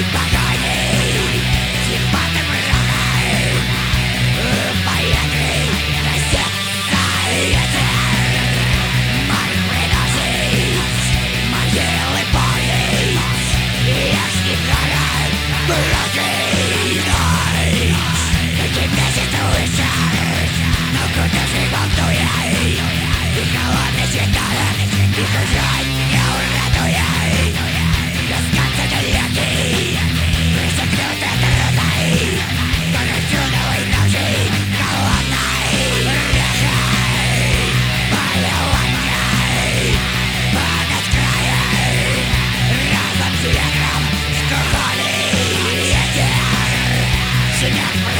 Bye. Sing out